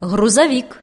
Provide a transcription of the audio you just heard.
грузовик.